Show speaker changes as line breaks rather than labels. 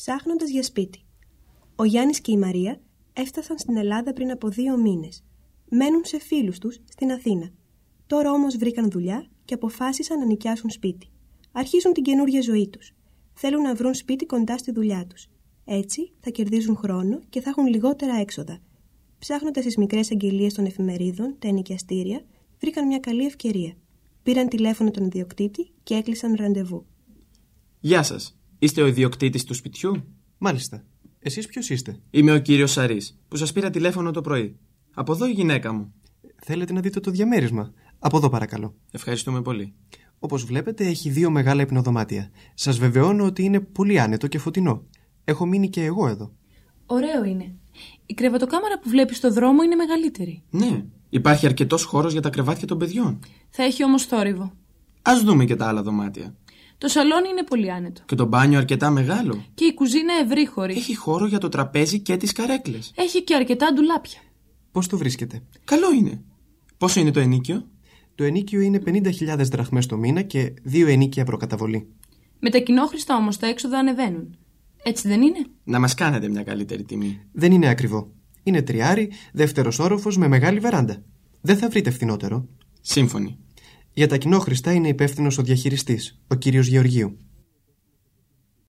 ψάχνοντας για σπίτι. Ο Γιάννης και η Μαρία έφτασαν στην Ελλάδα πριν από δύο μήνες. Μένουν σε φίλους τους στην Αθήνα. Τώρα όμως βρήκαν δουλειά και αποφάσισαν να νοικιάσουν σπίτι. Αρχίζουν την καινούργια ζωή τους. Θέλουν να βρουν σπίτι κοντά στη δουλειά τους. Έτσι θα κερδίζουν χρόνο και θα έχουν λιγότερα έξοδα. Ψάχνοντας τις μικρές αγγελίες των εφημερίδων, τα ενοικιαστήρια, βρήκαν μια καλή ευκαιρία. Πήραν τηλέφωνο τον ιδιοκτήτη και έκλεισαν ραντεβού.
Γεια σας. Είστε ο ιδιοκτήτης του σπιτιού;
Μάλιστα. Εσείς ποιος είστε;
Είμαι ο κύριος Σαρής, που σας πήρα τηλέφωνο το πρωί. Από εδώ η γυναίκα μου.
Θέλετε να δείτε το διαμέρισμα; Από εδώ παρακαλώ.
Ευχαριστούμε πολύ.
Όπως βλέπετε, έχει δύο μεγάλα υπνοδωμάτια. Σας βεβαιώνω ότι είναι πολύ άνετο και φωτεινό. Έχω μείνει και εγώ εδώ.
Ωραίο είναι. Η κρεβατοκάμαρα που βλέπεις στο δρόμο είναι μεγαλύτερη.
Ναι, υπάρχει αρκετός χώρος για τα κρεβάτια των παιδιών.
Θα έχει όμως θόρυβο.
Α δούμε και τα άλλα δωμάτια.
Το σαλόνι είναι πολύ άνετο.
Και το μπάνιο αρκετά μεγάλο.
Και η κουζίνα ευρύχωρη.
Έχει χώρο για το τραπέζι και τις καρέκλες.
Έχει και αρκετά ντουλάπια.
Πώς το βρίσκετε.
Καλό είναι. Πόσο είναι το ενίκιο;
Το ενίκιο είναι 50.000 δραχμές το μήνα και δύο ενίκια προκαταβολή.
Με τα κοινόχρηστα όμως τα έξοδα ανεβαίνουν. Έτσι δεν είναι;
Να μας κάνετε μια καλύτερη τιμή.
Δεν είναι ακριβό. Είναι τριάρι, δεύτερος όροφος με μεγάλη βεράντα. Δεν θα βρείτε φθηνότερο.
Σύμφωνοι.
Για τα κοινόχρηστα είναι υπεύθυνος ο διαχειριστής, ο κύριος Γεωργίου.